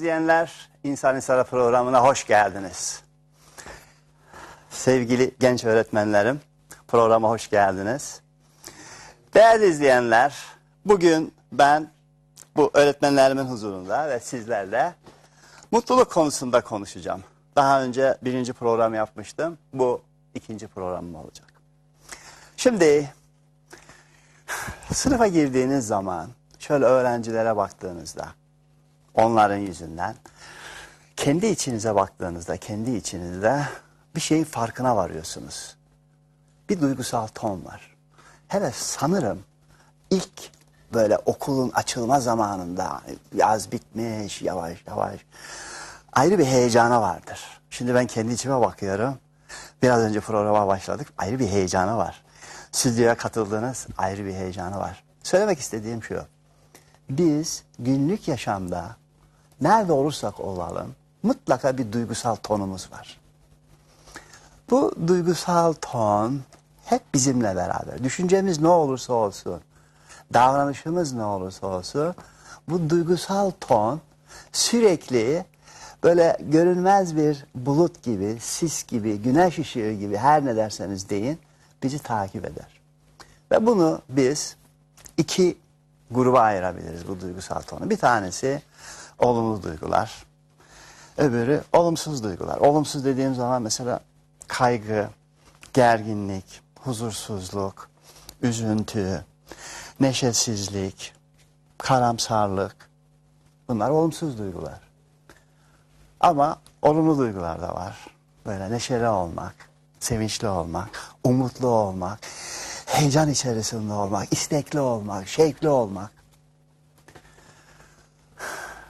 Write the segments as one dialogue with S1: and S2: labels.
S1: İzleyenler, İnsan İnsana programına hoş geldiniz. Sevgili genç öğretmenlerim, programa hoş geldiniz. Değerli izleyenler, bugün ben bu öğretmenlerimin huzurunda ve sizlerle mutluluk konusunda konuşacağım. Daha önce birinci program yapmıştım, bu ikinci programım olacak. Şimdi sınıfa girdiğiniz zaman şöyle öğrencilere baktığınızda onların yüzünden kendi içinize baktığınızda kendi içinizde bir şeyin farkına varıyorsunuz. Bir duygusal ton var. Hele sanırım ilk böyle okulun açılma zamanında yaz bitmiş yavaş yavaş ayrı bir heyecana vardır. Şimdi ben kendi içime bakıyorum. Biraz önce programa başladık. Ayrı bir heyecanı var. Stüdyoya katıldığınız ayrı bir heyecanı var. Söylemek istediğim şu. Biz günlük yaşamda nerede olursak olalım mutlaka bir duygusal tonumuz var. Bu duygusal ton hep bizimle beraber. Düşüncemiz ne olursa olsun, davranışımız ne olursa olsun bu duygusal ton sürekli böyle görünmez bir bulut gibi, sis gibi, güneş ışığı gibi her ne derseniz deyin bizi takip eder. Ve bunu biz iki gruba ayırabiliriz bu duygusal tonu. Bir tanesi olumlu duygular. Öbürü olumsuz duygular. Olumsuz dediğim zaman mesela kaygı, gerginlik, huzursuzluk, üzüntü, neşesizlik, karamsarlık. Bunlar olumsuz duygular. Ama olumlu duygular da var. Böyle neşeli olmak, sevinçli olmak, umutlu olmak, heyecan içerisinde olmak, istekli olmak, şevkli olmak.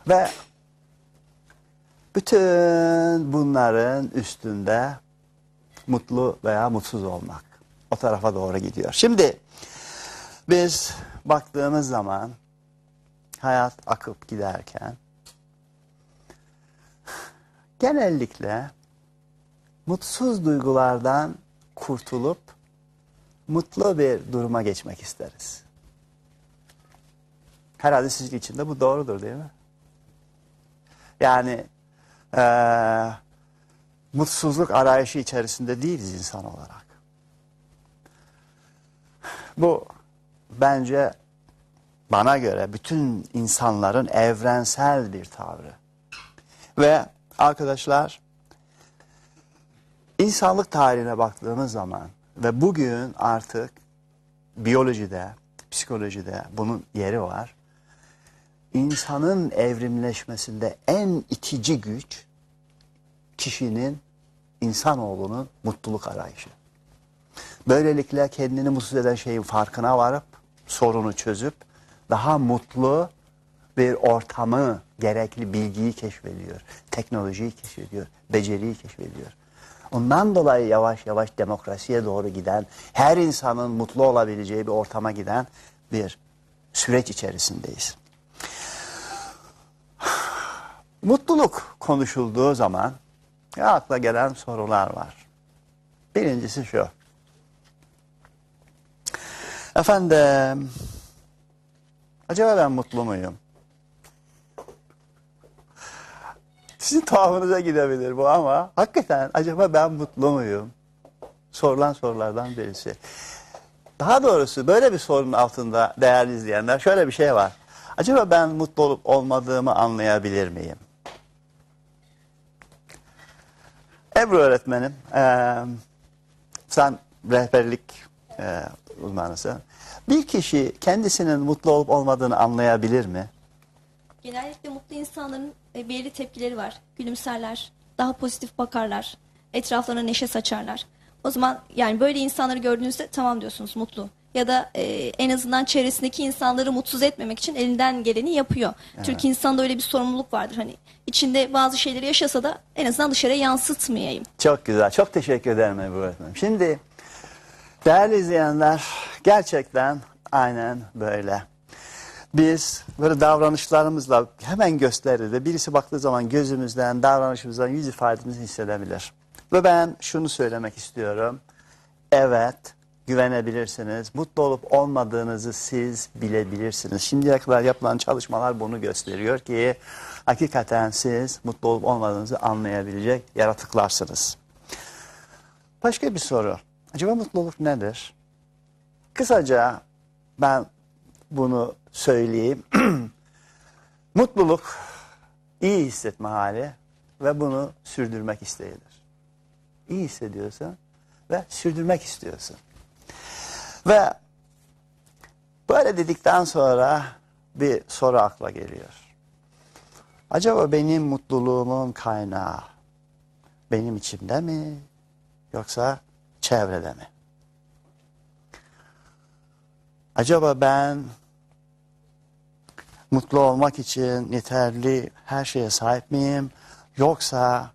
S1: Ve bütün bunların üstünde mutlu veya mutsuz olmak. O tarafa doğru gidiyor. Şimdi biz baktığımız zaman hayat akıp giderken genellikle mutsuz duygulardan kurtulup mutlu bir duruma geçmek isteriz. Herhalde sizin için de bu doğrudur değil mi? Yani e, mutsuzluk arayışı içerisinde değiliz insan olarak. Bu bence bana göre bütün insanların evrensel bir tavrı. Ve arkadaşlar insanlık tarihine baktığımız zaman ve bugün artık biyolojide, psikolojide bunun yeri var. İnsanın evrimleşmesinde en itici güç kişinin, insanoğlunun mutluluk arayışı. Böylelikle kendini mutsuz eden şeyin farkına varıp, sorunu çözüp, daha mutlu bir ortamı, gerekli bilgiyi keşfediyor. Teknolojiyi keşfediyor, beceriyi keşfediyor. Ondan dolayı yavaş yavaş demokrasiye doğru giden, her insanın mutlu olabileceği bir ortama giden bir süreç içerisindeyiz. Mutluluk konuşulduğu zaman ya akla gelen sorular var. Birincisi şu. Efendim, acaba ben mutlu muyum? Sizin tuhafınıza gidebilir bu ama hakikaten acaba ben mutlu muyum? Sorulan sorulardan birisi. Daha doğrusu böyle bir sorunun altında değerli izleyenler şöyle bir şey var. Acaba ben mutlu olup olmadığımı anlayabilir miyim? Ebru öğretmenim, e, sen rehberlik e, uzmanısın. Bir kişi kendisinin mutlu olup olmadığını anlayabilir mi?
S2: Genellikle mutlu insanların e, belirli tepkileri var. Gülümserler, daha pozitif bakarlar, etraflarına neşe saçarlar. O zaman yani böyle insanları gördüğünüzde tamam diyorsunuz mutlu. Ya da e, en azından çevresindeki insanları mutsuz etmemek için elinden geleni yapıyor. Türk insanda öyle bir sorumluluk vardır. Hani içinde bazı şeyleri yaşasa da en azından dışarıya yansıtmayayım.
S1: Çok güzel. Çok teşekkür ederim Ebru öğretmenim. Şimdi değerli izleyenler gerçekten aynen böyle. Biz böyle davranışlarımızla hemen gösteride birisi baktığı zaman gözümüzden, davranışımızdan, yüz ifademizi hissedebilir. Ve ben şunu söylemek istiyorum. Evet, güvenebilirsiniz. Mutlu olup olmadığınızı siz bilebilirsiniz. Şimdiye kadar yapılan çalışmalar bunu gösteriyor ki hakikaten siz mutlu olup olmadığınızı anlayabilecek yaratıklarsınız. Başka bir soru. Acaba mutluluk nedir? Kısaca ben bunu söyleyeyim. Mutluluk iyi hissetme hali ve bunu sürdürmek isteğidir. İyi hissediyorsun ve sürdürmek istiyorsun. Ve böyle dedikten sonra bir soru akla geliyor. Acaba benim mutluluğumun kaynağı benim içimde mi yoksa çevrede mi? Acaba ben mutlu olmak için yeterli her şeye sahip miyim? Yoksa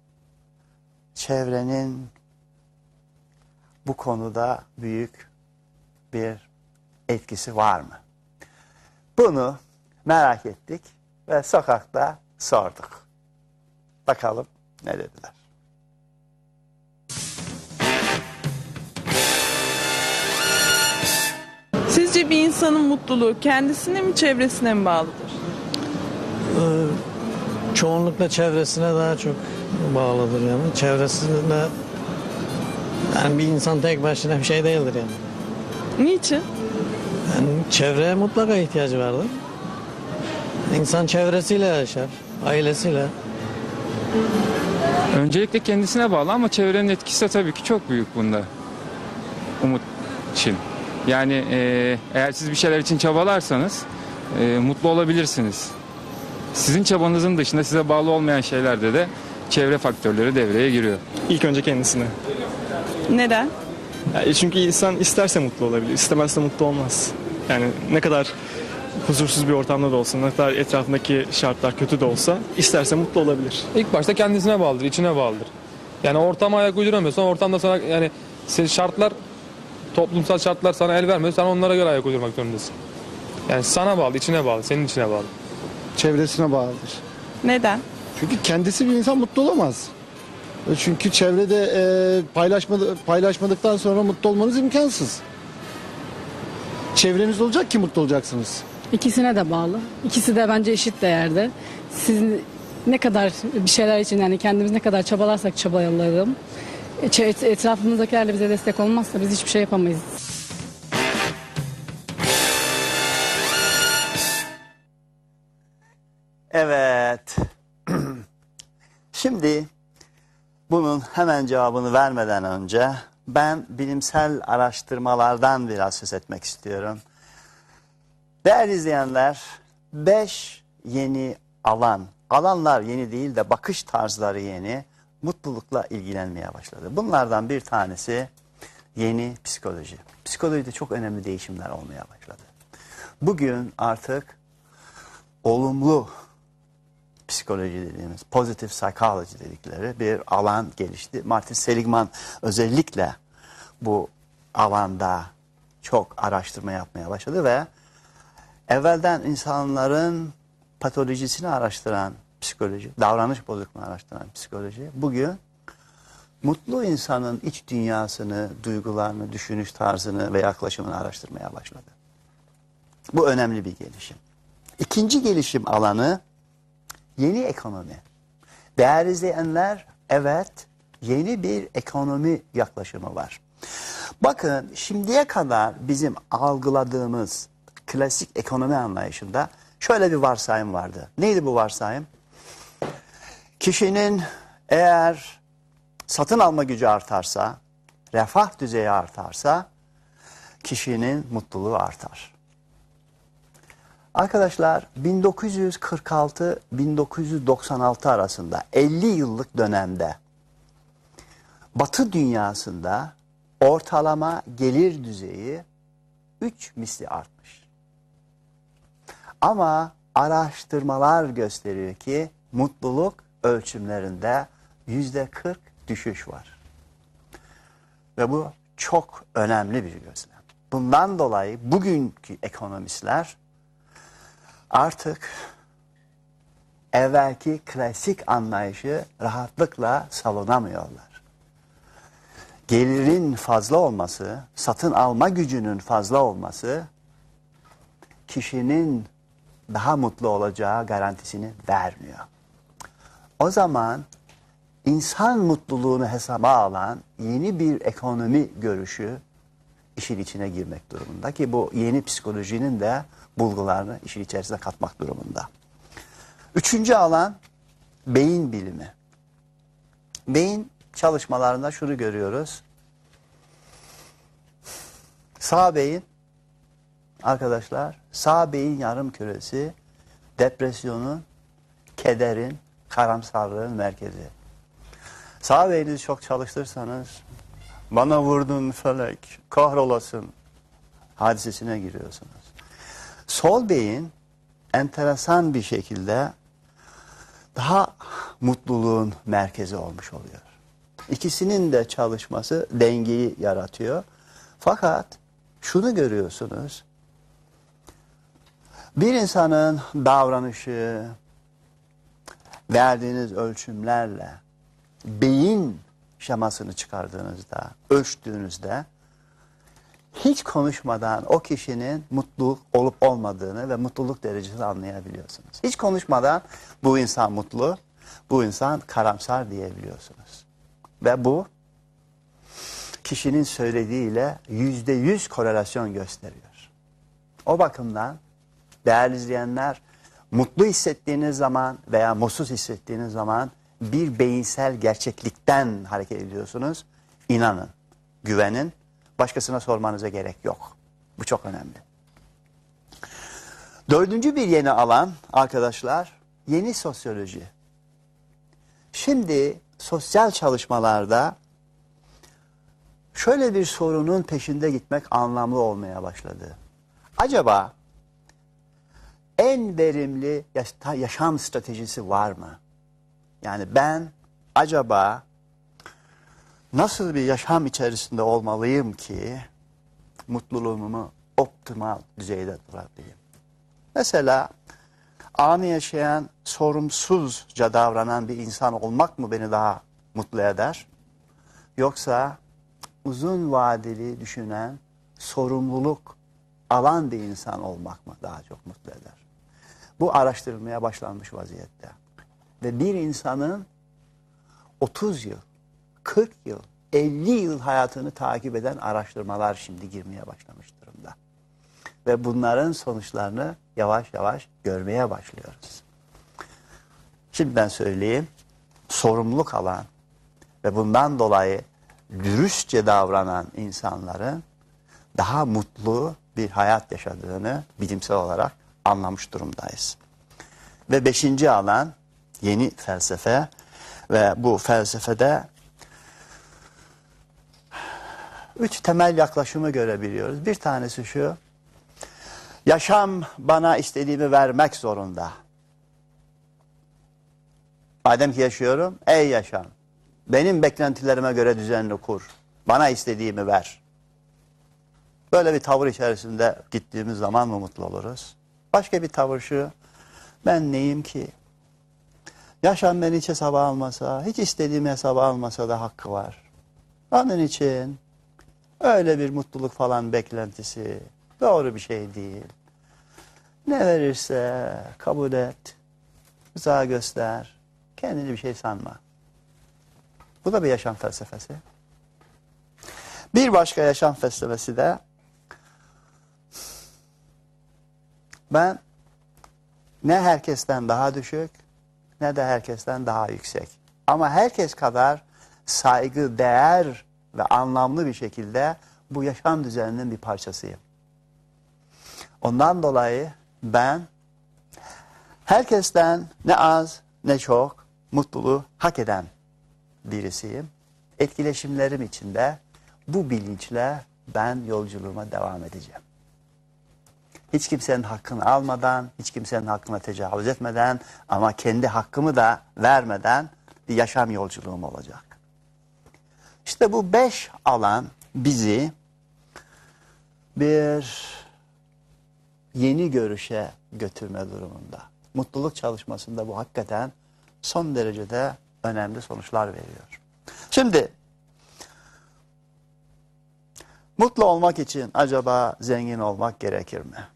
S1: çevrenin bu konuda büyük bir etkisi var mı? Bunu merak ettik ve sokakta sorduk. Bakalım ne dediler.
S3: Sizce bir insanın mutluluğu kendisine mi çevresine mi bağlıdır?
S4: çoğunlukla çevresine daha çok bağlıdır yani. Çevresinde yani bir insan tek başına bir şey değildir yani.
S3: Niçin?
S4: yani çevreye mutlaka ihtiyacı vardır. İnsan çevresiyle yaşar, ailesiyle.
S5: Öncelikle kendisine bağlı ama çevrenin etkisi de tabii ki çok büyük bunda. Umut için. Yani e, eğer siz bir şeyler için çabalarsanız e, mutlu olabilirsiniz. Sizin çabanızın dışında size bağlı olmayan şeylerde de çevre faktörleri devreye giriyor.
S6: İlk önce kendisine.
S3: Neden?
S6: Yani çünkü insan isterse mutlu olabilir, istemezse mutlu olmaz. Yani ne kadar huzursuz bir ortamda da olsa, ne kadar etrafındaki şartlar kötü de olsa isterse mutlu olabilir.
S7: İlk başta kendisine bağlıdır, içine bağlıdır. Yani ortama ayak uyduramıyorsan ortamda sana yani senin şartlar toplumsal şartlar sana el vermiyor. Sen onlara göre ayak uydurmak zorundasın. Yani sana bağlı, içine bağlı, senin içine bağlı.
S8: çevresine bağlıdır.
S3: Neden?
S8: Çünkü kendisi bir insan mutlu olamaz. Çünkü çevrede e, paylaşmadı, paylaşmadıktan sonra mutlu olmanız imkansız. Çevreniz olacak ki mutlu olacaksınız.
S9: İkisine de bağlı. İkisi de bence eşit değerde. Siz ne kadar bir şeyler için yani kendimiz ne kadar çabalarsak çabalayalım. e, çe- Etrafımızdakiler de bize destek olmazsa biz hiçbir şey yapamayız.
S1: Evet. Şimdi bunun hemen cevabını vermeden önce ben bilimsel araştırmalardan biraz söz etmek istiyorum. Değerli izleyenler, beş yeni alan, alanlar yeni değil de bakış tarzları yeni, mutlulukla ilgilenmeye başladı. Bunlardan bir tanesi yeni psikoloji. Psikolojide çok önemli değişimler olmaya başladı. Bugün artık olumlu psikoloji dediğimiz pozitive psychology dedikleri bir alan gelişti. Martin Seligman özellikle bu alanda çok araştırma yapmaya başladı ve evvelden insanların patolojisini araştıran psikoloji, davranış bozukluğunu araştıran psikoloji bugün mutlu insanın iç dünyasını, duygularını, düşünüş tarzını ve yaklaşımını araştırmaya başladı. Bu önemli bir gelişim. İkinci gelişim alanı Yeni ekonomi. Değerli izleyenler, evet yeni bir ekonomi yaklaşımı var. Bakın şimdiye kadar bizim algıladığımız klasik ekonomi anlayışında şöyle bir varsayım vardı. Neydi bu varsayım? Kişinin eğer satın alma gücü artarsa, refah düzeyi artarsa kişinin mutluluğu artar. Arkadaşlar 1946-1996 arasında 50 yıllık dönemde Batı dünyasında ortalama gelir düzeyi 3 misli artmış. Ama araştırmalar gösteriyor ki mutluluk ölçümlerinde yüzde 40 düşüş var. Ve bu çok önemli bir gözlem. Bundan dolayı bugünkü ekonomistler artık evvelki klasik anlayışı rahatlıkla savunamıyorlar. gelirin fazla olması, satın alma gücünün fazla olması kişinin daha mutlu olacağı garantisini vermiyor. O zaman insan mutluluğunu hesaba alan yeni bir ekonomi görüşü işin içine girmek durumunda ki bu yeni psikolojinin de bulgularını işin içerisine katmak durumunda. Üçüncü alan beyin bilimi. Beyin çalışmalarında şunu görüyoruz. Sağ beyin arkadaşlar sağ beyin yarım küresi depresyonun, kederin, karamsarlığın merkezi. Sağ beyninizi çok çalıştırsanız bana vurdun felek, kahrolasın hadisesine giriyorsunuz. Sol beyin enteresan bir şekilde daha mutluluğun merkezi olmuş oluyor. İkisinin de çalışması dengeyi yaratıyor. Fakat şunu görüyorsunuz. Bir insanın davranışı verdiğiniz ölçümlerle beyin şemasını çıkardığınızda, ölçtüğünüzde hiç konuşmadan o kişinin mutlu olup olmadığını ve mutluluk derecesini anlayabiliyorsunuz. Hiç konuşmadan bu insan mutlu, bu insan karamsar diyebiliyorsunuz. Ve bu kişinin söylediğiyle yüzde yüz korelasyon gösteriyor. O bakımdan değerli izleyenler mutlu hissettiğiniz zaman veya mutsuz hissettiğiniz zaman bir beyinsel gerçeklikten hareket ediyorsunuz. İnanın, güvenin, başkasına sormanıza gerek yok. Bu çok önemli. Dördüncü bir yeni alan arkadaşlar, yeni sosyoloji. Şimdi sosyal çalışmalarda şöyle bir sorunun peşinde gitmek anlamlı olmaya başladı. Acaba en verimli yaş- yaşam stratejisi var mı? Yani ben acaba nasıl bir yaşam içerisinde olmalıyım ki mutluluğumu optimal düzeyde tutabileyim? Mesela anı yaşayan, sorumsuzca davranan bir insan olmak mı beni daha mutlu eder? Yoksa uzun vadeli düşünen, sorumluluk alan bir insan olmak mı daha çok mutlu eder? Bu araştırılmaya başlanmış vaziyette. Ve bir insanın 30 yıl, 40 yıl, 50 yıl hayatını takip eden araştırmalar şimdi girmeye başlamış durumda. Ve bunların sonuçlarını yavaş yavaş görmeye başlıyoruz. Şimdi ben söyleyeyim, sorumluluk alan ve bundan dolayı dürüstçe davranan insanların daha mutlu bir hayat yaşadığını bilimsel olarak anlamış durumdayız. Ve beşinci alan yeni felsefe ve bu felsefede üç temel yaklaşımı görebiliyoruz. Bir tanesi şu, yaşam bana istediğimi vermek zorunda. Madem ki yaşıyorum, ey yaşam, benim beklentilerime göre düzenli kur, bana istediğimi ver. Böyle bir tavır içerisinde gittiğimiz zaman mı mutlu oluruz? Başka bir tavır şu, ben neyim ki? Yaşam beni hiç hesaba almasa, hiç istediğimi hesaba almasa da hakkı var. Onun için öyle bir mutluluk falan beklentisi doğru bir şey değil. Ne verirse kabul et, rıza göster, kendini bir şey sanma. Bu da bir yaşam felsefesi. Bir başka yaşam felsefesi de ben ne herkesten daha düşük ne de herkesten daha yüksek. Ama herkes kadar saygı, değer ve anlamlı bir şekilde bu yaşam düzeninin bir parçasıyım. Ondan dolayı ben herkesten ne az ne çok mutluluğu hak eden birisiyim. Etkileşimlerim içinde bu bilinçle ben yolculuğuma devam edeceğim. Hiç kimsenin hakkını almadan, hiç kimsenin hakkına tecavüz etmeden ama kendi hakkımı da vermeden bir yaşam yolculuğum olacak. İşte bu beş alan bizi bir yeni görüşe götürme durumunda. Mutluluk çalışmasında bu hakikaten son derecede önemli sonuçlar veriyor. Şimdi Mutlu olmak için acaba zengin olmak gerekir mi?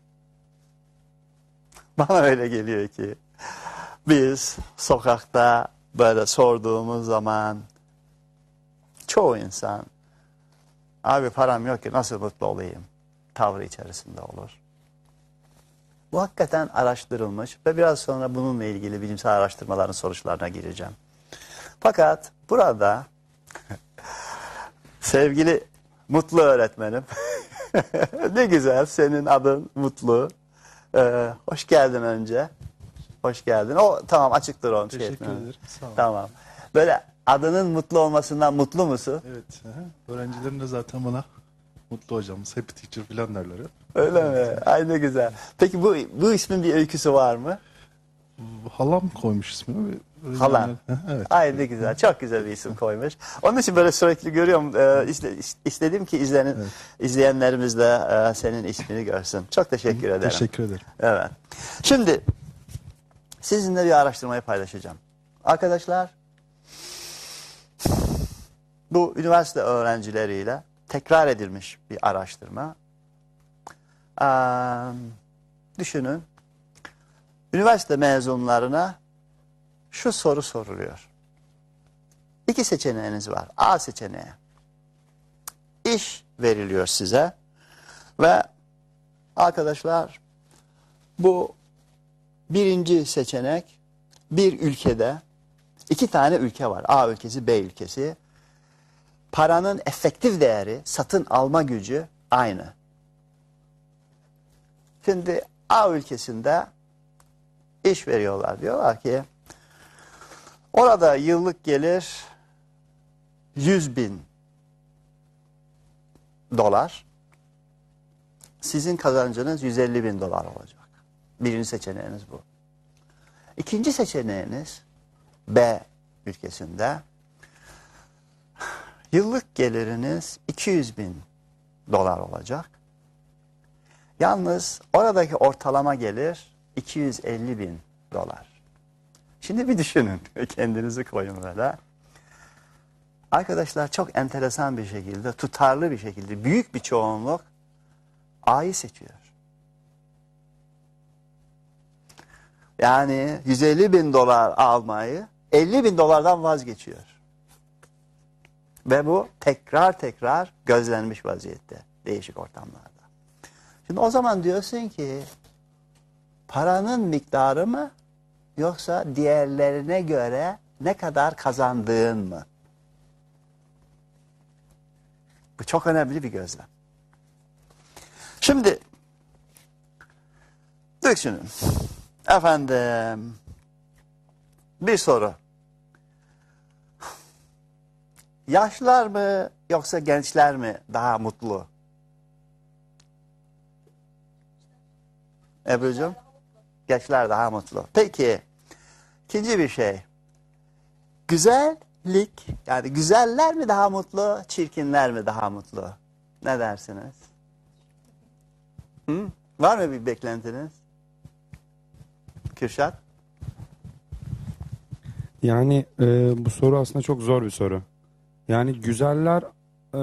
S1: Bana öyle geliyor ki biz sokakta böyle sorduğumuz zaman çoğu insan abi param yok ki nasıl mutlu olayım tavrı içerisinde olur. Bu hakikaten araştırılmış ve biraz sonra bununla ilgili bilimsel araştırmaların sonuçlarına gireceğim. Fakat burada sevgili Mutlu öğretmenim. ne güzel senin adın Mutlu. Ee, hoş geldin önce. Hoş geldin. O tamam açıktır onun. şey
S10: Teşekkür
S1: etmem.
S10: ederim. Sağ olun.
S1: Tamam. Böyle adının mutlu olmasından mutlu musun?
S10: Evet. Öğrencilerim de zaten bana mutlu hocamız, happy teacher falan derler.
S1: Öyle mi? Ay ne güzel. Peki bu bu ismin bir öyküsü var mı?
S10: Halam koymuş ismini.
S1: Halan.
S10: Evet.
S1: Ay ne güzel. Çok güzel bir isim koymuş. Onun için böyle sürekli görüyorum. Ee, iste- istedim ki izlenin, izleyenlerimiz de e, senin ismini görsün. Çok teşekkür ederim.
S10: Teşekkür ederim.
S1: Evet. Şimdi sizinle bir araştırmayı paylaşacağım. Arkadaşlar bu üniversite öğrencileriyle tekrar edilmiş bir araştırma. Ee, düşünün. Üniversite mezunlarına şu soru soruluyor. İki seçeneğiniz var. A seçeneği. İş veriliyor size ve arkadaşlar bu birinci seçenek bir ülkede iki tane ülke var. A ülkesi, B ülkesi. Paranın efektif değeri, satın alma gücü aynı. Şimdi A ülkesinde iş veriyorlar. Diyorlar ki orada yıllık gelir 100 bin dolar. Sizin kazancınız 150 bin dolar olacak. Birinci seçeneğiniz bu. İkinci seçeneğiniz B ülkesinde yıllık geliriniz 200 bin dolar olacak. Yalnız oradaki ortalama gelir 250 bin dolar. Şimdi bir düşünün. Kendinizi koyun böyle. Arkadaşlar çok enteresan bir şekilde, tutarlı bir şekilde büyük bir çoğunluk A'yı seçiyor. Yani 150 bin dolar almayı 50 bin dolardan vazgeçiyor. Ve bu tekrar tekrar gözlenmiş vaziyette değişik ortamlarda. Şimdi o zaman diyorsun ki paranın miktarı mı yoksa diğerlerine göre ne kadar kazandığın mı? Bu çok önemli bir gözlem. Şimdi düşünün. Efendim bir soru. Yaşlılar mı yoksa gençler mi daha mutlu? Ebru'cum? Gençler daha mutlu. Peki ikinci bir şey. Güzellik yani güzeller mi daha mutlu, çirkinler mi daha mutlu? Ne dersiniz? Hı? Var mı bir beklentiniz? Kürşat?
S11: Yani e, bu soru aslında çok zor bir soru. Yani güzeller e,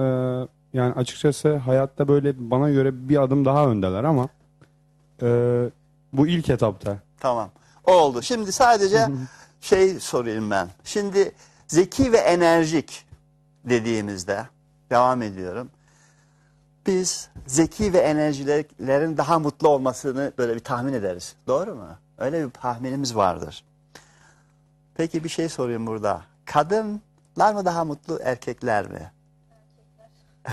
S11: yani açıkçası hayatta böyle bana göre bir adım daha öndeler ama e, bu ilk etapta.
S1: Tamam. O oldu. Şimdi sadece şey sorayım ben. Şimdi zeki ve enerjik dediğimizde devam ediyorum. Biz zeki ve enerjilerin daha mutlu olmasını böyle bir tahmin ederiz. Doğru mu? Öyle bir tahminimiz vardır. Peki bir şey sorayım burada. Kadınlar mı daha mutlu, erkekler mi?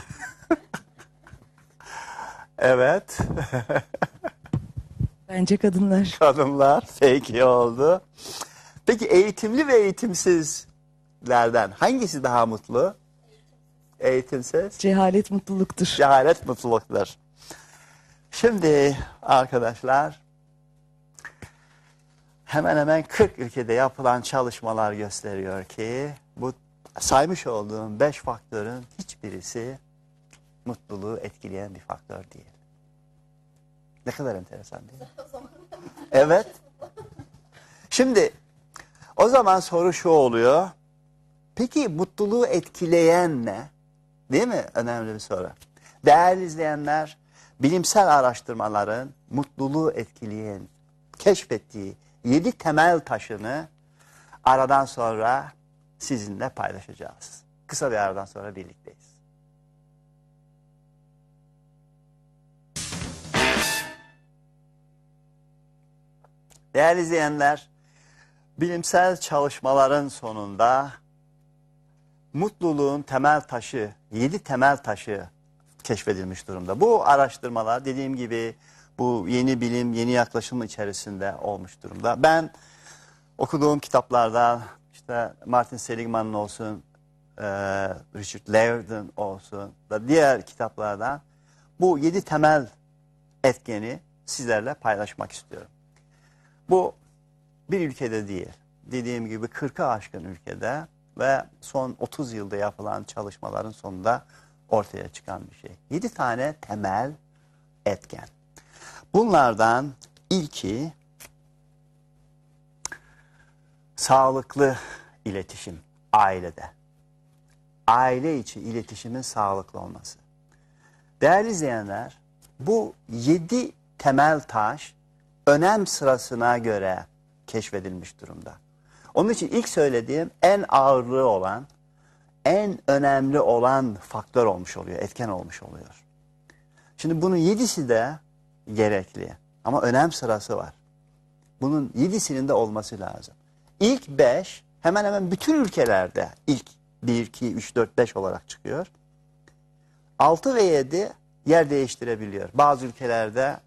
S1: evet.
S12: Bence kadınlar.
S1: Kadınlar peki oldu. Peki eğitimli ve eğitimsizlerden hangisi daha mutlu? Eğitimsiz.
S12: Cehalet mutluluktur.
S1: Cehalet mutluluktur. Şimdi arkadaşlar hemen hemen 40 ülkede yapılan çalışmalar gösteriyor ki bu saymış olduğum 5 faktörün hiçbirisi mutluluğu etkileyen bir faktör değil. Ne kadar enteresan değil mi? Evet. Şimdi o zaman soru şu oluyor. Peki mutluluğu etkileyen ne? Değil mi? Önemli bir soru. Değerli izleyenler, bilimsel araştırmaların mutluluğu etkileyen, keşfettiği yedi temel taşını aradan sonra sizinle paylaşacağız. Kısa bir aradan sonra birlikteyiz. Değerli izleyenler, bilimsel çalışmaların sonunda mutluluğun temel taşı, yedi temel taşı keşfedilmiş durumda. Bu araştırmalar dediğim gibi bu yeni bilim, yeni yaklaşım içerisinde olmuş durumda. Ben okuduğum kitaplarda işte Martin Seligman'ın olsun, e, Richard Layard'ın olsun da diğer kitaplardan bu yedi temel etkeni sizlerle paylaşmak istiyorum. Bu bir ülkede değil. Dediğim gibi 40'a aşkın ülkede ve son 30 yılda yapılan çalışmaların sonunda ortaya çıkan bir şey. 7 tane temel etken. Bunlardan ilki sağlıklı iletişim ailede. Aile içi iletişimin sağlıklı olması. Değerli izleyenler, bu yedi temel taş önem sırasına göre keşfedilmiş durumda. Onun için ilk söylediğim en ağırlığı olan, en önemli olan faktör olmuş oluyor, etken olmuş oluyor. Şimdi bunun yedisi de gerekli ama önem sırası var. Bunun yedisinin de olması lazım. İlk beş hemen hemen bütün ülkelerde ilk 1, 2, 3, 4, 5 olarak çıkıyor. 6 ve 7 yer değiştirebiliyor. Bazı ülkelerde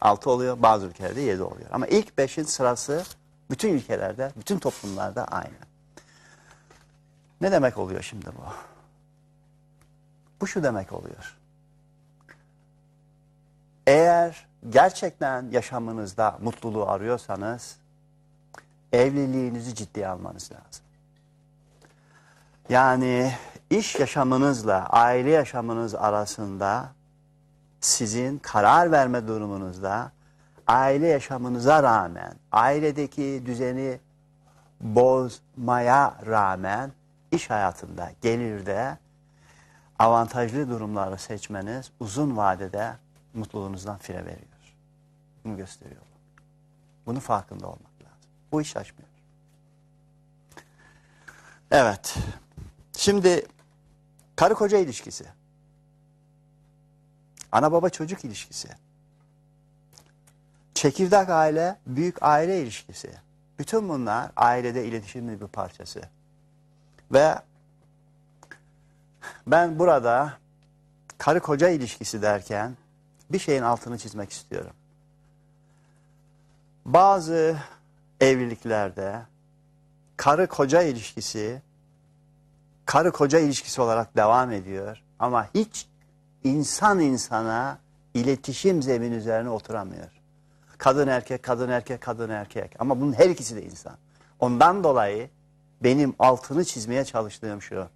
S1: 6 oluyor, bazı ülkelerde 7 oluyor. Ama ilk 5'in sırası bütün ülkelerde, bütün toplumlarda aynı. Ne demek oluyor şimdi bu? Bu şu demek oluyor. Eğer gerçekten yaşamınızda mutluluğu arıyorsanız evliliğinizi ciddiye almanız lazım. Yani iş yaşamınızla aile yaşamınız arasında sizin karar verme durumunuzda aile yaşamınıza rağmen, ailedeki düzeni bozmaya rağmen iş hayatında, gelirde avantajlı durumları seçmeniz uzun vadede mutluluğunuzdan fire veriyor. Bunu gösteriyor. Bunun farkında olmak lazım. Bu iş açmıyor. Evet. Şimdi karı koca ilişkisi. Ana baba çocuk ilişkisi. Çekirdek aile, büyük aile ilişkisi. Bütün bunlar ailede iletişimin bir parçası. Ve ben burada karı koca ilişkisi derken bir şeyin altını çizmek istiyorum. Bazı evliliklerde karı koca ilişkisi karı koca ilişkisi olarak devam ediyor ama hiç insan insana iletişim zemin üzerine oturamıyor. Kadın erkek, kadın erkek, kadın erkek. Ama bunun her ikisi de insan. Ondan dolayı benim altını çizmeye çalıştığım şu.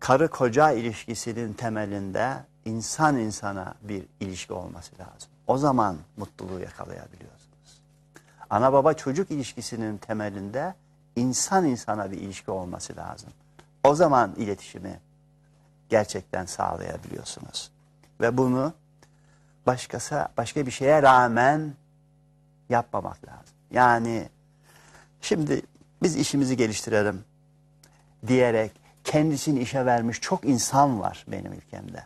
S1: Karı koca ilişkisinin temelinde insan insana bir ilişki olması lazım. O zaman mutluluğu yakalayabiliyorsunuz. Ana baba çocuk ilişkisinin temelinde insan insana bir ilişki olması lazım. O zaman iletişimi gerçekten sağlayabiliyorsunuz. Ve bunu başkası başka bir şeye rağmen yapmamak lazım. Yani şimdi biz işimizi geliştirelim diyerek kendisini işe vermiş çok insan var benim ülkemde.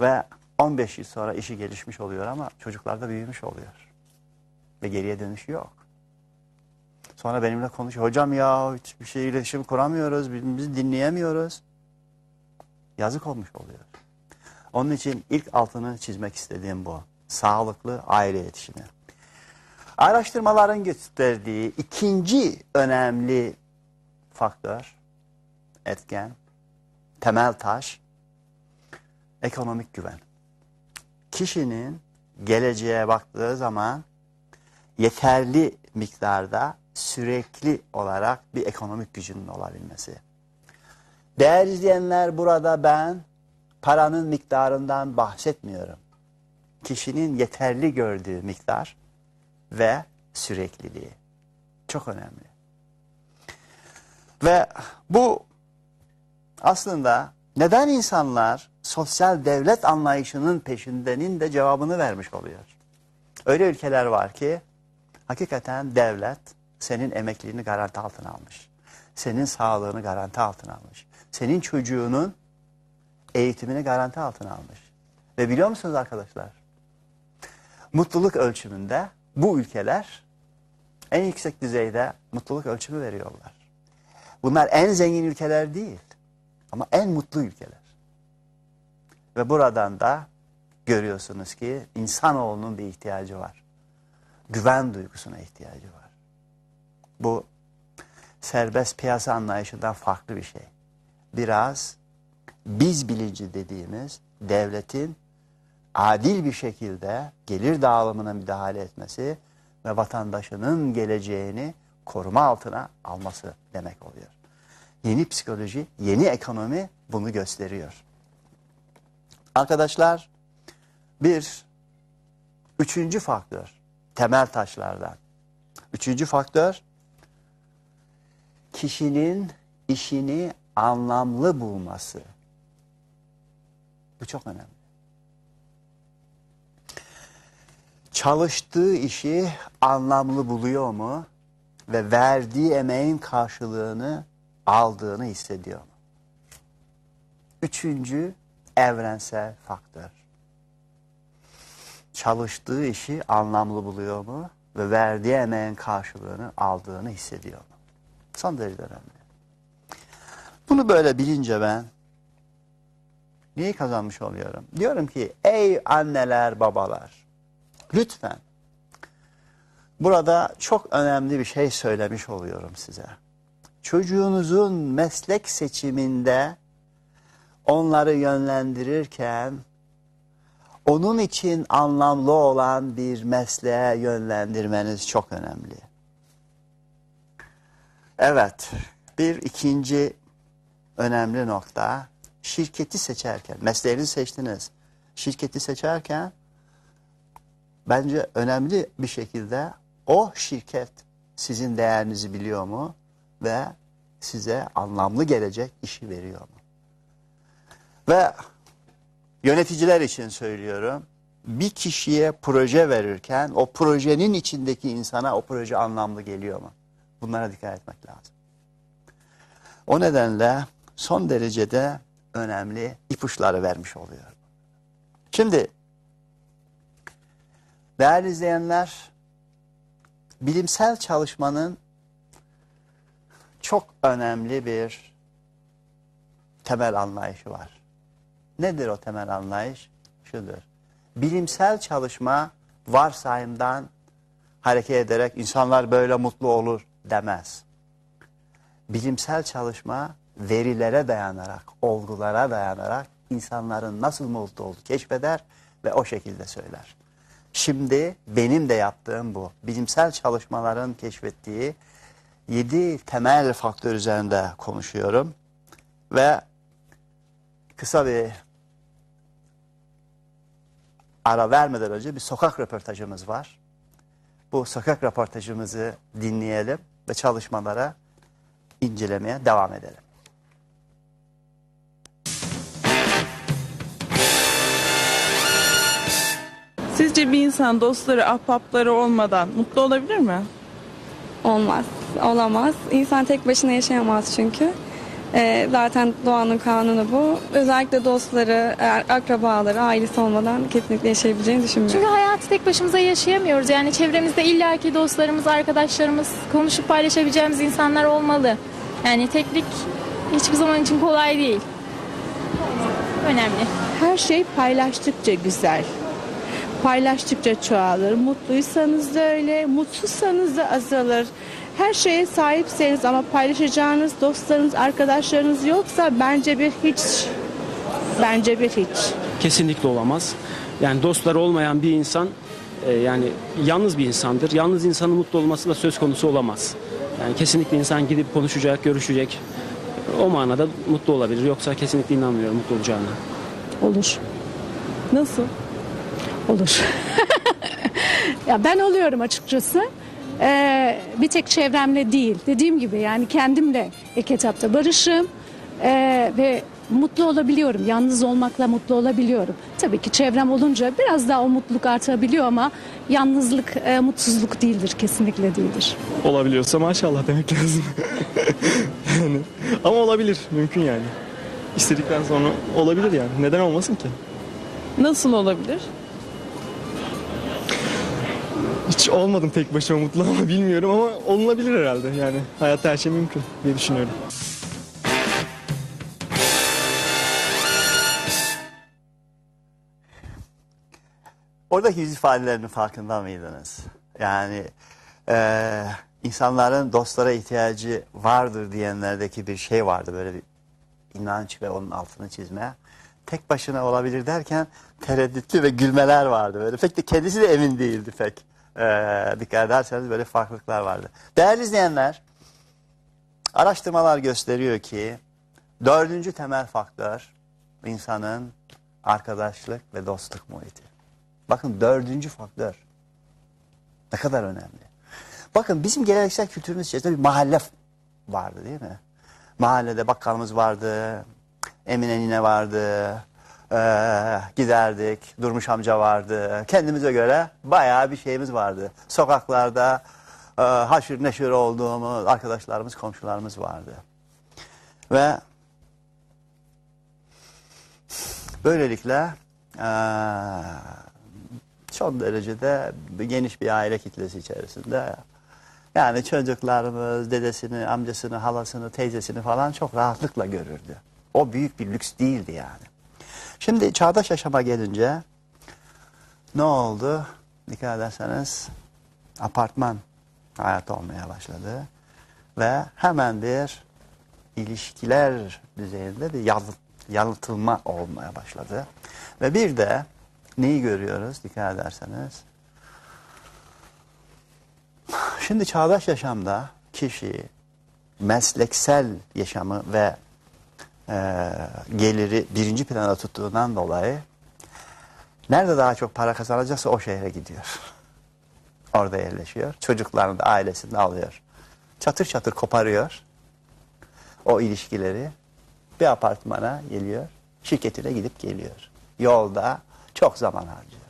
S1: Ve 15 yıl sonra işi gelişmiş oluyor ama çocuklar da büyümüş oluyor. Ve geriye dönüş yok. Sonra benimle konuşuyor. Hocam ya hiçbir şey iletişim kuramıyoruz, birbirimizi dinleyemiyoruz. Yazık olmuş oluyor. Onun için ilk altını çizmek istediğim bu. Sağlıklı aile iletişimi. Araştırmaların gösterdiği ikinci önemli faktör, etken, temel taş, ekonomik güven. Kişinin geleceğe baktığı zaman yeterli miktarda sürekli olarak bir ekonomik gücünün olabilmesi. Değerli izleyenler burada ben paranın miktarından bahsetmiyorum. Kişinin yeterli gördüğü miktar ve sürekliliği. Çok önemli. Ve bu aslında Neden insanlar sosyal devlet anlayışının peşindenin de cevabını vermiş oluyor. Öyle ülkeler var ki hakikaten devlet senin emekliliğini garanti altına almış. Senin sağlığını garanti altına almış. Senin çocuğunun eğitimini garanti altına almış. Ve biliyor musunuz arkadaşlar? Mutluluk ölçümünde bu ülkeler en yüksek düzeyde mutluluk ölçümü veriyorlar. Bunlar en zengin ülkeler değil ama en mutlu ülkeler. Ve buradan da görüyorsunuz ki insanoğlunun bir ihtiyacı var. Güven duygusuna ihtiyacı var. Bu serbest piyasa anlayışından farklı bir şey. Biraz biz bilinci dediğimiz devletin adil bir şekilde gelir dağılımına müdahale etmesi ve vatandaşının geleceğini koruma altına alması demek oluyor. Yeni psikoloji, yeni ekonomi bunu gösteriyor. Arkadaşlar bir üçüncü faktör temel taşlardan. Üçüncü faktör kişinin işini anlamlı bulması. Bu çok önemli. Çalıştığı işi anlamlı buluyor mu ve verdiği emeğin karşılığını aldığını hissediyor mu? Üçüncü evrensel faktör. Çalıştığı işi anlamlı buluyor mu ve verdiği emeğin karşılığını aldığını hissediyor mu? Son derece önemli. Bunu böyle bilince ben neyi kazanmış oluyorum? Diyorum ki ey anneler babalar lütfen burada çok önemli bir şey söylemiş oluyorum size. Çocuğunuzun meslek seçiminde onları yönlendirirken onun için anlamlı olan bir mesleğe yönlendirmeniz çok önemli. Evet, bir ikinci önemli nokta şirketi seçerken, mesleğinizi seçtiniz. Şirketi seçerken bence önemli bir şekilde o şirket sizin değerinizi biliyor mu ve size anlamlı gelecek işi veriyor mu? Ve yöneticiler için söylüyorum. Bir kişiye proje verirken o projenin içindeki insana o proje anlamlı geliyor mu? Bunlara dikkat etmek lazım. O nedenle son derecede önemli ipuçları vermiş oluyor. Şimdi değerli izleyenler bilimsel çalışmanın çok önemli bir temel anlayışı var. Nedir o temel anlayış? Şudur. Bilimsel çalışma varsayımdan hareket ederek insanlar böyle mutlu olur demez. Bilimsel çalışma verilere dayanarak, olgulara dayanarak insanların nasıl mutlu olduğunu keşfeder ve o şekilde söyler. Şimdi benim de yaptığım bu. Bilimsel çalışmaların keşfettiği yedi temel faktör üzerinde konuşuyorum. Ve kısa bir ara vermeden önce bir sokak röportajımız var. Bu sokak röportajımızı dinleyelim ve çalışmalara incelemeye devam edelim.
S3: Sizce bir insan dostları, ahbapları olmadan mutlu olabilir mi?
S13: Olmaz, olamaz. İnsan tek başına yaşayamaz çünkü. Ee, zaten doğanın kanunu bu. Özellikle dostları, eğer akrabaları, ailesi olmadan kesinlikle yaşayabileceğini düşünmüyorum.
S14: Çünkü hayatı tek başımıza yaşayamıyoruz. Yani çevremizde illaki dostlarımız, arkadaşlarımız, konuşup paylaşabileceğimiz insanlar olmalı. Yani teklik hiçbir zaman için kolay değil. Önemli.
S15: Her şey paylaştıkça güzel. Paylaştıkça çoğalır. Mutluysanız da öyle, mutsuzsanız da azalır. Her şeye sahipseniz ama paylaşacağınız dostlarınız, arkadaşlarınız yoksa bence bir hiç. Bence bir hiç.
S16: Kesinlikle olamaz. Yani dostları olmayan bir insan e, yani yalnız bir insandır. Yalnız insanın mutlu olması da söz konusu olamaz. Yani kesinlikle insan gidip konuşacak, görüşecek. O manada mutlu olabilir. Yoksa kesinlikle inanmıyorum mutlu olacağına.
S12: Olur.
S3: Nasıl?
S12: Olur. ya ben oluyorum açıkçası. Ee, bir tek çevremle değil. Dediğim gibi yani kendimle ilk etapta barışım. Ee, ve mutlu olabiliyorum. Yalnız olmakla mutlu olabiliyorum. Tabii ki çevrem olunca biraz daha o mutluluk artabiliyor ama yalnızlık e, mutsuzluk değildir. Kesinlikle değildir.
S6: Olabiliyorsa maşallah demek lazım. yani. Ama olabilir. Mümkün yani. İstedikten sonra olabilir yani. Neden olmasın ki?
S3: Nasıl olabilir?
S6: Hiç olmadım tek başıma mutlu ama bilmiyorum ama olunabilir herhalde. Yani hayatta her şey mümkün diye düşünüyorum.
S1: Oradaki yüz ifadelerinin farkında mıydınız? Yani eee, insanların dostlara ihtiyacı vardır diyenlerdeki bir şey vardı böyle bir inanç ve onun altını çizmeye. Tek başına olabilir derken tereddütlü ve gülmeler vardı. Böyle pek de kendisi de emin değildi pek. Eee dikkat ederseniz böyle farklılıklar vardı. Değerli izleyenler, araştırmalar gösteriyor ki dördüncü temel faktör insanın arkadaşlık ve dostluk muhiti. Bakın dördüncü faktör. Ne kadar önemli. Bakın bizim geleneksel kültürümüz içerisinde bir mahalle vardı değil mi? Mahallede bakkalımız vardı, Emine nine vardı, eee, giderdik, Durmuş amca vardı. Kendimize göre bayağı bir şeyimiz vardı. Sokaklarda eee haşır neşir olduğumuz arkadaşlarımız, komşularımız vardı. Ve böylelikle eee son derecede geniş bir aile kitlesi içerisinde yani çocuklarımız dedesini, amcasını, halasını, teyzesini falan çok rahatlıkla görürdü. O büyük bir lüks değildi yani. Şimdi çağdaş yaşama gelince ne oldu? Dikkat ederseniz apartman hayatı olmaya başladı. Ve hemen bir ilişkiler düzeyinde bir yalı- yalıtılma olmaya başladı. Ve bir de neyi görüyoruz dikkat ederseniz? Şimdi çağdaş yaşamda kişi mesleksel yaşamı ve e, geliri birinci plana tuttuğundan dolayı nerede daha çok para kazanacaksa o şehre gidiyor. Orada yerleşiyor. Çocuklarını da ailesini alıyor. Çatır çatır koparıyor o ilişkileri. Bir apartmana geliyor. Şirketine gidip geliyor. Yolda çok zaman harcıyor.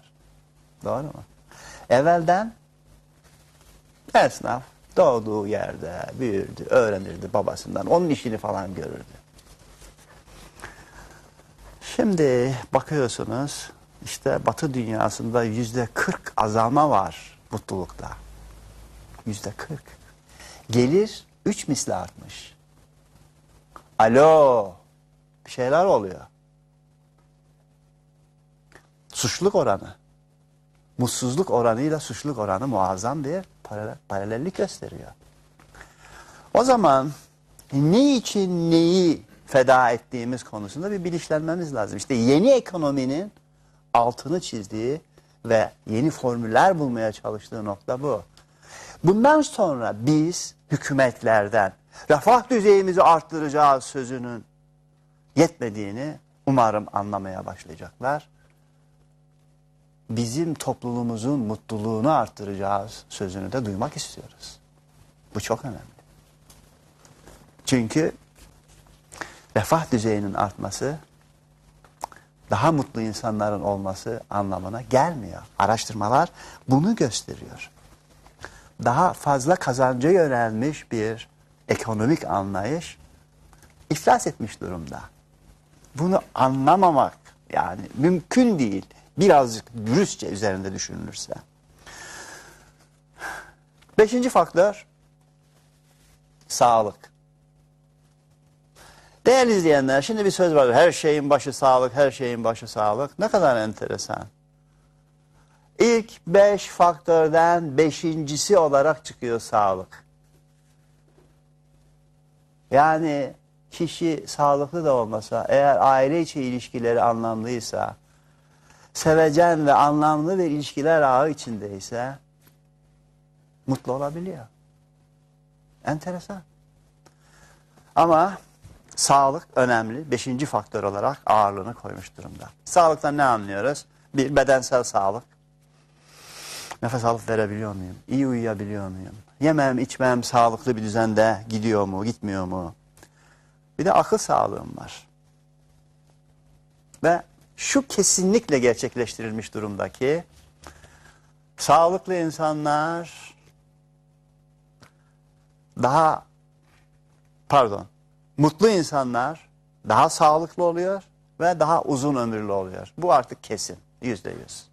S1: Doğru mu? Evvelden esnaf doğduğu yerde büyürdü, öğrenirdi babasından. Onun işini falan görürdü. Şimdi bakıyorsunuz işte batı dünyasında yüzde kırk azalma var mutlulukta. Yüzde kırk. Gelir üç misli artmış. Alo bir şeyler oluyor. Suçluluk oranı. Mutsuzluk oranıyla suçluluk oranı muazzam bir paralel- paralellik gösteriyor. O zaman ne için neyi feda ettiğimiz konusunda bir bilinçlenmemiz lazım. İşte yeni ekonominin altını çizdiği ve yeni formüller bulmaya çalıştığı nokta bu. Bundan sonra biz hükümetlerden refah düzeyimizi arttıracağız sözünün yetmediğini umarım anlamaya başlayacaklar. Bizim toplumumuzun mutluluğunu arttıracağız sözünü de duymak istiyoruz. Bu çok önemli. Çünkü refah düzeyinin artması daha mutlu insanların olması anlamına gelmiyor. Araştırmalar bunu gösteriyor. Daha fazla kazanca yönelmiş bir ekonomik anlayış iflas etmiş durumda. Bunu anlamamak yani mümkün değil. Birazcık dürüstçe üzerinde düşünülürse. Beşinci faktör sağlık. Değerli izleyenler şimdi bir söz var. Her şeyin başı sağlık, her şeyin başı sağlık. Ne kadar enteresan. İlk beş faktörden beşincisi olarak çıkıyor sağlık. Yani kişi sağlıklı da olmasa, eğer aile içi ilişkileri anlamlıysa, sevecen ve anlamlı bir ilişkiler ağı içindeyse, mutlu olabiliyor. Enteresan. Ama sağlık önemli. Beşinci faktör olarak ağırlığını koymuş durumda. Sağlıktan ne anlıyoruz? Bir bedensel sağlık. Nefes alıp verebiliyor muyum? İyi uyuyabiliyor muyum? Yemem, içmem sağlıklı bir düzende gidiyor mu, gitmiyor mu? Bir de akıl sağlığım var. Ve şu kesinlikle gerçekleştirilmiş durumdaki sağlıklı insanlar daha pardon mutlu insanlar daha sağlıklı oluyor ve daha uzun ömürlü oluyor. Bu artık kesin yüzde yüz.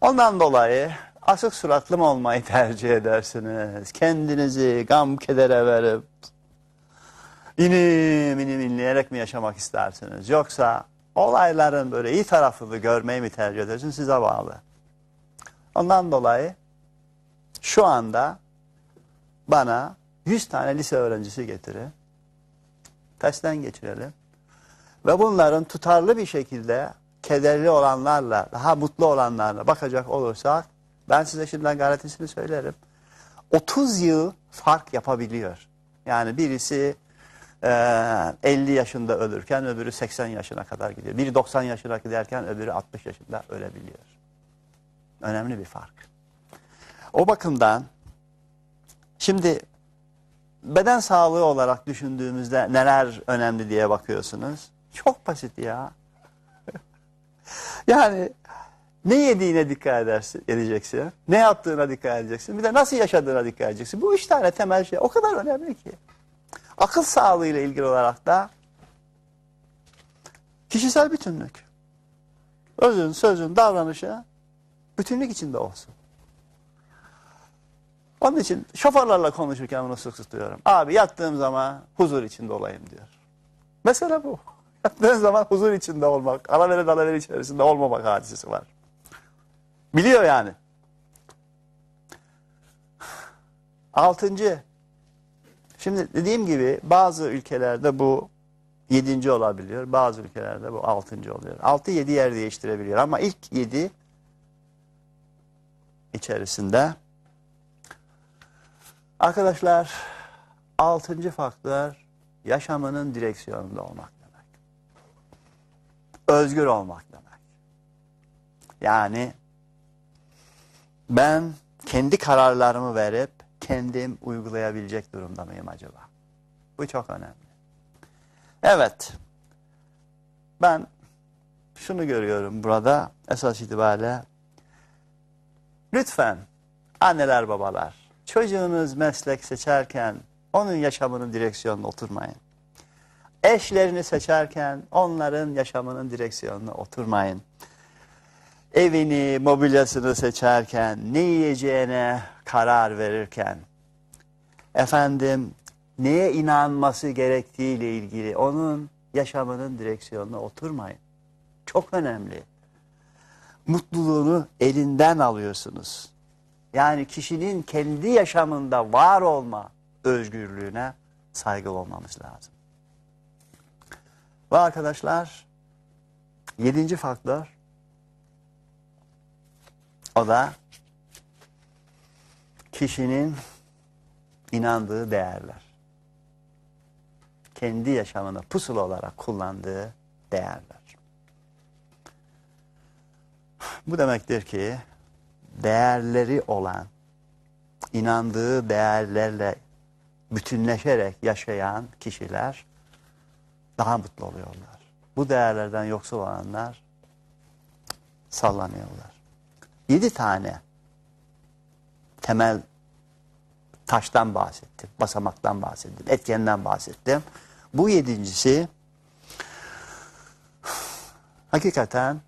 S1: Ondan dolayı asık suratlı mı olmayı tercih edersiniz? Kendinizi gam kedere verip inim inim inleyerek mi yaşamak istersiniz? Yoksa olayların böyle iyi tarafını görmeyi mi tercih edersiniz? Size bağlı. Ondan dolayı şu anda bana 100 tane lise öğrencisi getirin. Testten geçirelim. Ve bunların tutarlı bir şekilde kederli olanlarla, daha mutlu olanlarla bakacak olursak ben size şimdiden garantisini söylerim. 30 yıl fark yapabiliyor. Yani birisi e, 50 yaşında ölürken öbürü 80 yaşına kadar gidiyor. Biri 90 yaşına giderken öbürü 60 yaşında ölebiliyor. Önemli bir fark. O bakımdan şimdi beden sağlığı olarak düşündüğümüzde neler önemli diye bakıyorsunuz. Çok basit ya. yani ne yediğine dikkat edersin, edeceksin. Ne yaptığına dikkat edeceksin. Bir de nasıl yaşadığına dikkat edeceksin. Bu üç tane temel şey o kadar önemli ki. Akıl sağlığı ile ilgili olarak da kişisel bütünlük. Özün, sözün, davranışı bütünlük içinde olsun. Onun için şoförlerle konuşurken bunu sık sık duyuyorum. Abi yattığım zaman huzur içinde olayım diyor. Mesela bu. Yattığın zaman huzur içinde olmak, alavere dalavere içerisinde olmamak hadisesi var. Biliyor yani. Altıncı. Şimdi dediğim gibi bazı ülkelerde bu yedinci olabiliyor. Bazı ülkelerde bu altıncı oluyor. Altı yedi yer değiştirebiliyor. Ama ilk yedi içerisinde arkadaşlar altıncı faktör yaşamının direksiyonunda olmak demek. Özgür olmak demek. Yani ben kendi kararlarımı verip kendim uygulayabilecek durumda mıyım acaba? Bu çok önemli. Evet. Ben şunu görüyorum burada esas itibariyle. Lütfen anneler babalar çocuğunuz meslek seçerken onun yaşamının direksiyonuna oturmayın. Eşlerini seçerken onların yaşamının direksiyonuna oturmayın. Evini, mobilyasını seçerken, ne yiyeceğine karar verirken, efendim neye inanması gerektiğiyle ilgili onun yaşamının direksiyonuna oturmayın. Çok önemli. Mutluluğunu elinden alıyorsunuz. Yani kişinin kendi yaşamında var olma özgürlüğüne saygılı olmamız lazım. Ve arkadaşlar yedinci faktör o da kişinin inandığı değerler. Kendi yaşamını pusula olarak kullandığı değerler. Bu demektir ki değerleri olan, inandığı değerlerle bütünleşerek yaşayan kişiler daha mutlu oluyorlar. Bu değerlerden yoksul olanlar sallanıyorlar. Yedi tane temel taştan bahsettim, basamaktan bahsettim, etkenden bahsettim. Bu yedincisi hakikaten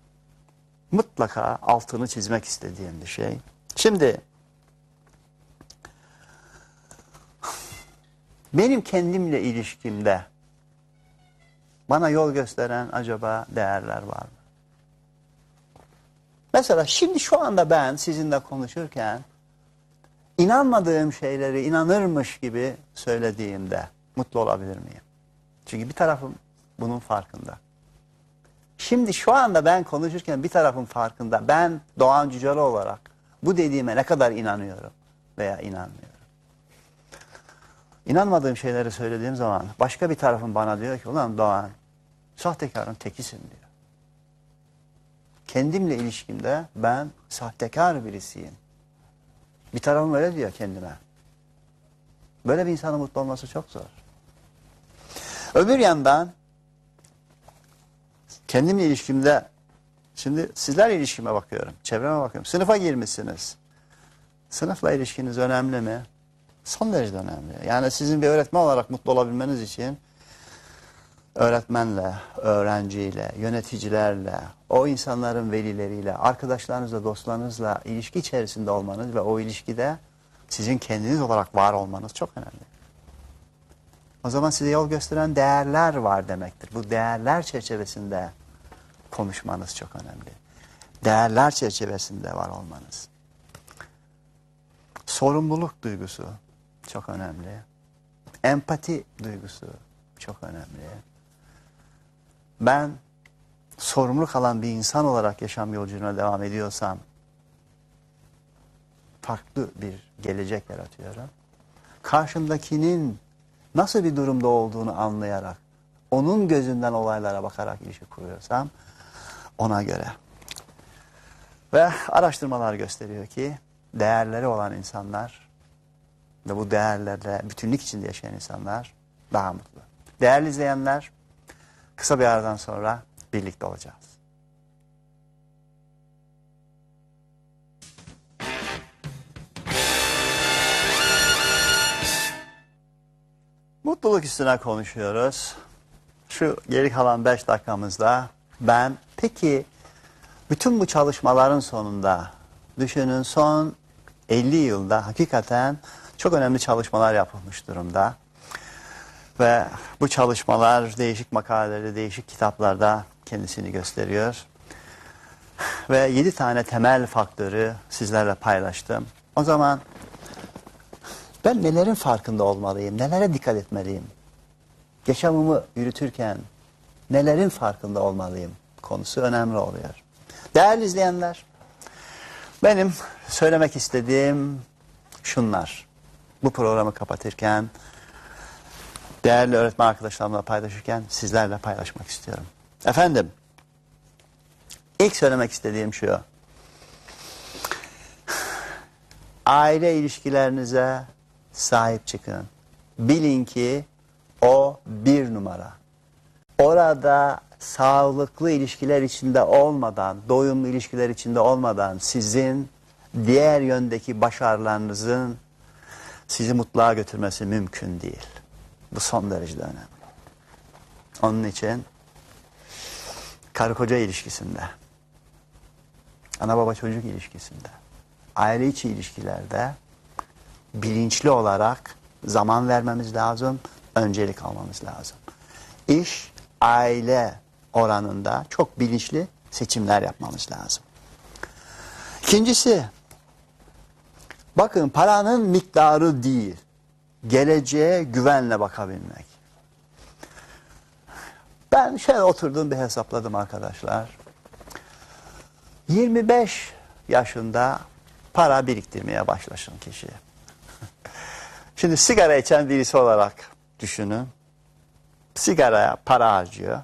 S1: mutlaka altını çizmek istediğim bir şey. Şimdi benim kendimle ilişkimde bana yol gösteren acaba değerler var mı? Mesela şimdi şu anda ben sizinle konuşurken inanmadığım şeyleri inanırmış gibi söylediğimde mutlu olabilir miyim? Çünkü bir tarafım bunun farkında. Şimdi şu anda ben konuşurken bir tarafın farkında. Ben Doğan Cüceli olarak bu dediğime ne kadar inanıyorum veya inanmıyorum. İnanmadığım şeyleri söylediğim zaman başka bir tarafın bana diyor ki ulan Doğan sahtekarın tekisin diyor. Kendimle ilişkimde ben sahtekar birisiyim. Bir tarafım öyle diyor kendime. Böyle bir insanın mutlu olması çok zor. Öbür yandan Kendimle ilişkimde şimdi sizlerle ilişkime bakıyorum. Çevreme bakıyorum. Sınıfa girmişsiniz. Sınıfla ilişkiniz önemli mi? Son derece önemli. Yani sizin bir öğretmen olarak mutlu olabilmeniz için öğretmenle, öğrenciyle, yöneticilerle, o insanların velileriyle, arkadaşlarınızla, dostlarınızla ilişki içerisinde olmanız ve o ilişkide sizin kendiniz olarak var olmanız çok önemli. O zaman size yol gösteren değerler var demektir. Bu değerler çerçevesinde konuşmanız çok önemli. Değerler çerçevesinde var olmanız. Sorumluluk duygusu çok önemli. Empati duygusu çok önemli. Ben sorumluluk alan bir insan olarak yaşam yolculuğuna devam ediyorsam farklı bir gelecek yaratıyorum. Karşımdakinin nasıl bir durumda olduğunu anlayarak, onun gözünden olaylara bakarak ilişki kuruyorsam ona göre. Ve araştırmalar gösteriyor ki değerleri olan insanlar ve bu değerlerle bütünlük içinde yaşayan insanlar daha mutlu. Değerli izleyenler, kısa bir aradan sonra birlikte olacağız. Mutluluk üstüne konuşuyoruz. Şu geri kalan 5 dakikamızda ben peki bütün bu çalışmaların sonunda düşünün son 50 yılda hakikaten çok önemli çalışmalar yapılmış durumda. Ve bu çalışmalar değişik makaleleri, değişik kitaplarda kendisini gösteriyor. Ve 7 tane temel faktörü sizlerle paylaştım. O zaman ben nelerin farkında olmalıyım, nelere dikkat etmeliyim? Yaşamımı yürütürken nelerin farkında olmalıyım konusu önemli oluyor. Değerli izleyenler, benim söylemek istediğim şunlar. Bu programı kapatırken, değerli öğretmen arkadaşlarımla paylaşırken sizlerle paylaşmak istiyorum. Efendim, ilk söylemek istediğim şu. Aile ilişkilerinize sahip çıkın. Bilin ki o bir numara. Orada sağlıklı ilişkiler içinde olmadan, doyumlu ilişkiler içinde olmadan sizin diğer yöndeki başarılarınızın sizi mutluluğa götürmesi mümkün değil. Bu son derece önemli. Onun için karı koca ilişkisinde, ana baba çocuk ilişkisinde, aile içi ilişkilerde bilinçli olarak zaman vermemiz lazım, öncelik almamız lazım. İş, aile oranında çok bilinçli seçimler yapmamız lazım. İkincisi, bakın paranın miktarı değil, geleceğe güvenle bakabilmek. Ben şöyle oturdum bir hesapladım arkadaşlar. 25 yaşında para biriktirmeye başlasın kişi. Şimdi sigara içen birisi olarak düşünün. Sigaraya para harcıyor.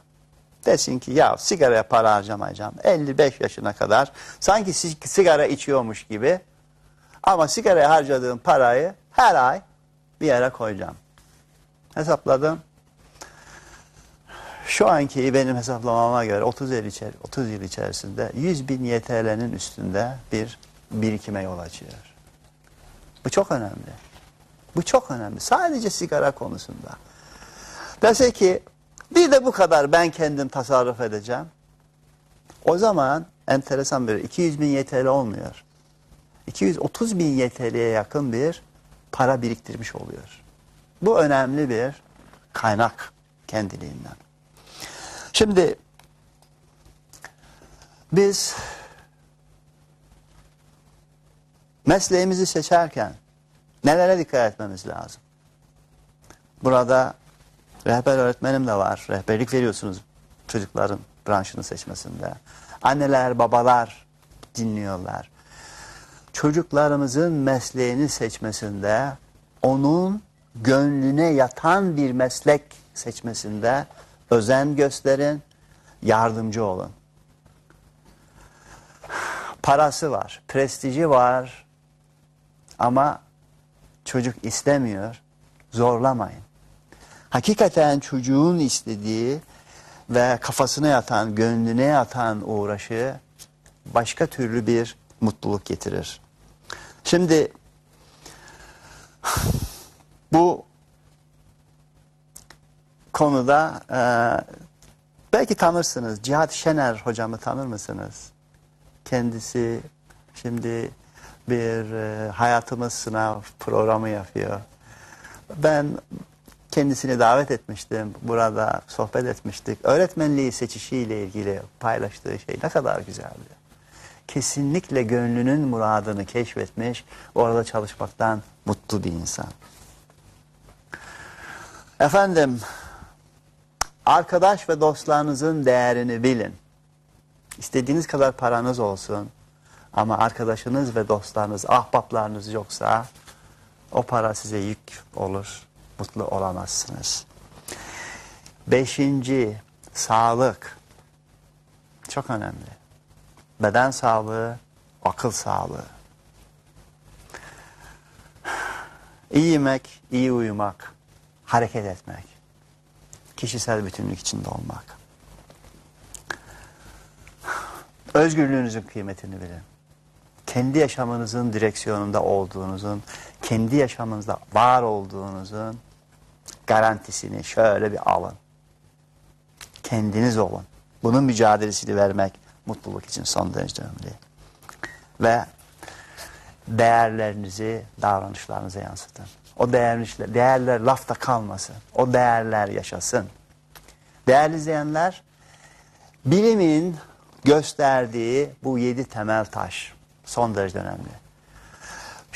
S1: Desin ki ya sigaraya para harcamayacağım. 55 yaşına kadar sanki sigara içiyormuş gibi ama sigaraya harcadığım parayı her ay bir yere koyacağım. Hesapladım. Şu anki benim hesaplamama göre 30 yıl, içer 30 yıl içerisinde 100 bin YTL'nin üstünde bir birikime yol açıyor. Bu çok önemli. Bu çok önemli. Sadece sigara konusunda. Dese ki bir de bu kadar ben kendim tasarruf edeceğim. O zaman enteresan bir 200 bin YTL olmuyor. 230 bin YTL'ye yakın bir para biriktirmiş oluyor. Bu önemli bir kaynak kendiliğinden. Şimdi biz mesleğimizi seçerken nelere dikkat etmemiz lazım? Burada rehber öğretmenim de var. Rehberlik veriyorsunuz çocukların branşını seçmesinde. Anneler, babalar dinliyorlar. Çocuklarımızın mesleğini seçmesinde onun gönlüne yatan bir meslek seçmesinde özen gösterin, yardımcı olun. Parası var, prestiji var ama çocuk istemiyor, zorlamayın. Hakikaten çocuğun istediği ve kafasına yatan, gönlüne yatan uğraşı başka türlü bir mutluluk getirir. Şimdi bu konuda e, belki tanırsınız. Cihat Şener hocamı tanır mısınız? Kendisi şimdi bir e, hayatımız sınav programı yapıyor. Ben kendisini davet etmiştim. Burada sohbet etmiştik. Öğretmenliği seçişiyle ilgili paylaştığı şey ne kadar güzeldi. Kesinlikle gönlünün muradını keşfetmiş, orada çalışmaktan mutlu bir insan. Efendim, arkadaş ve dostlarınızın değerini bilin. İstediğiniz kadar paranız olsun ama arkadaşınız ve dostlarınız, ahbaplarınız yoksa o para size yük olur, mutlu olamazsınız. Beşinci, sağlık. Çok önemli. Beden sağlığı, akıl sağlığı. İyi yemek, iyi uyumak, hareket etmek. Kişisel bütünlük içinde olmak. Özgürlüğünüzün kıymetini bilin. Kendi yaşamınızın direksiyonunda olduğunuzun, kendi yaşamınızda var olduğunuzun garantisini şöyle bir alın. Kendiniz olun. Bunun mücadelesini vermek mutluluk için son derece önemli. Ve değerlerinizi davranışlarınıza yansıtın. O değerler, değerler lafta kalmasın. O değerler yaşasın. Değerli izleyenler, bilimin gösterdiği bu yedi temel taş son derece önemli.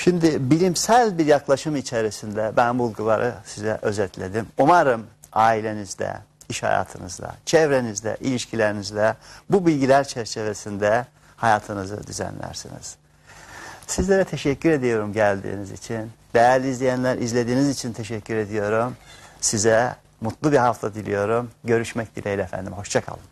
S1: Şimdi bilimsel bir yaklaşım içerisinde ben bulguları size özetledim. Umarım ailenizde, iş hayatınızda, çevrenizde, ilişkilerinizde bu bilgiler çerçevesinde hayatınızı düzenlersiniz. Sizlere teşekkür ediyorum geldiğiniz için. Değerli izleyenler izlediğiniz için teşekkür ediyorum. Size mutlu bir hafta diliyorum. Görüşmek dileğiyle efendim. Hoşçakalın.